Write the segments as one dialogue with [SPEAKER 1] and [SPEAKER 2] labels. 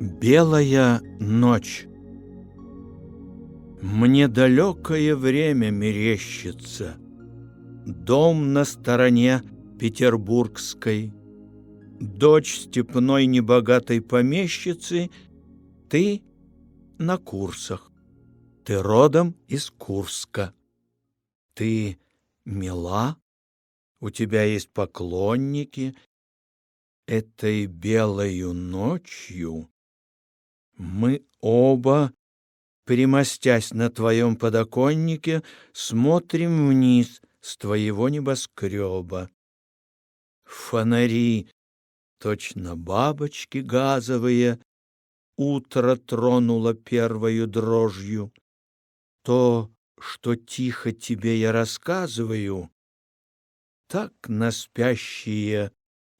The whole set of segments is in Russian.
[SPEAKER 1] Белая ночь Мне далекое время мерещится. Дом на стороне петербургской. Дочь степной небогатой помещицы. Ты на курсах. Ты родом из Курска. Ты мила, у тебя есть поклонники. Этой белою ночью мы оба, примостясь на твоем подоконнике, смотрим вниз с твоего небоскреба. Фонари, точно бабочки газовые, утро тронуло первою дрожью. То, что тихо тебе я рассказываю, так на спящие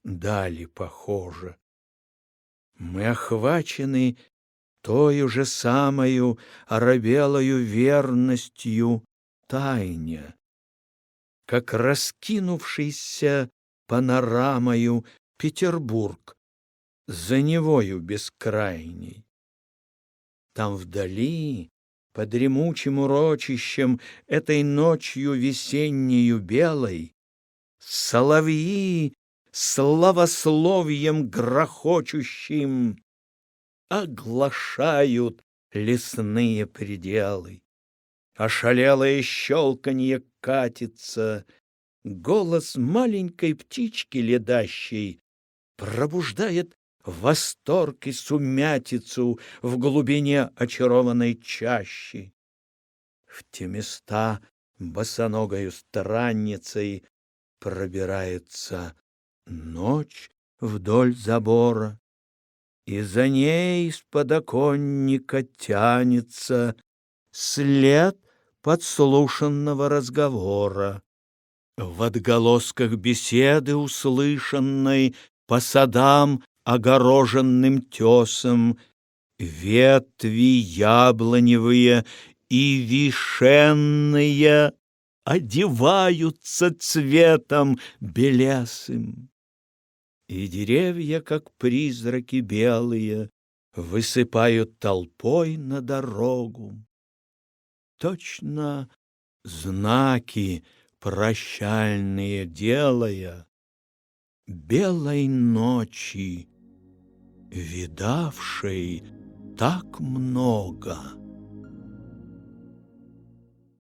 [SPEAKER 1] дали похоже. Мы охвачены той же самою оробелою верностью тайне, как раскинувшийся панорамою Петербург за невою бескрайней. Там вдали, под дремучим урочищем, этой ночью весеннею белой, соловьи славословием грохочущим оглашают лесные пределы. Ошалелое щелканье катится, голос маленькой птички ледащей пробуждает восторг и сумятицу в глубине очарованной чащи. В те места босоногою странницей пробирается ночь вдоль забора и за ней с подоконника тянется след подслушанного разговора. В отголосках беседы услышанной по садам, огороженным тесом, ветви яблоневые и вишенные одеваются цветом белесым и деревья, как призраки белые, высыпают толпой на дорогу. Точно знаки прощальные делая, белой ночи, видавшей так много.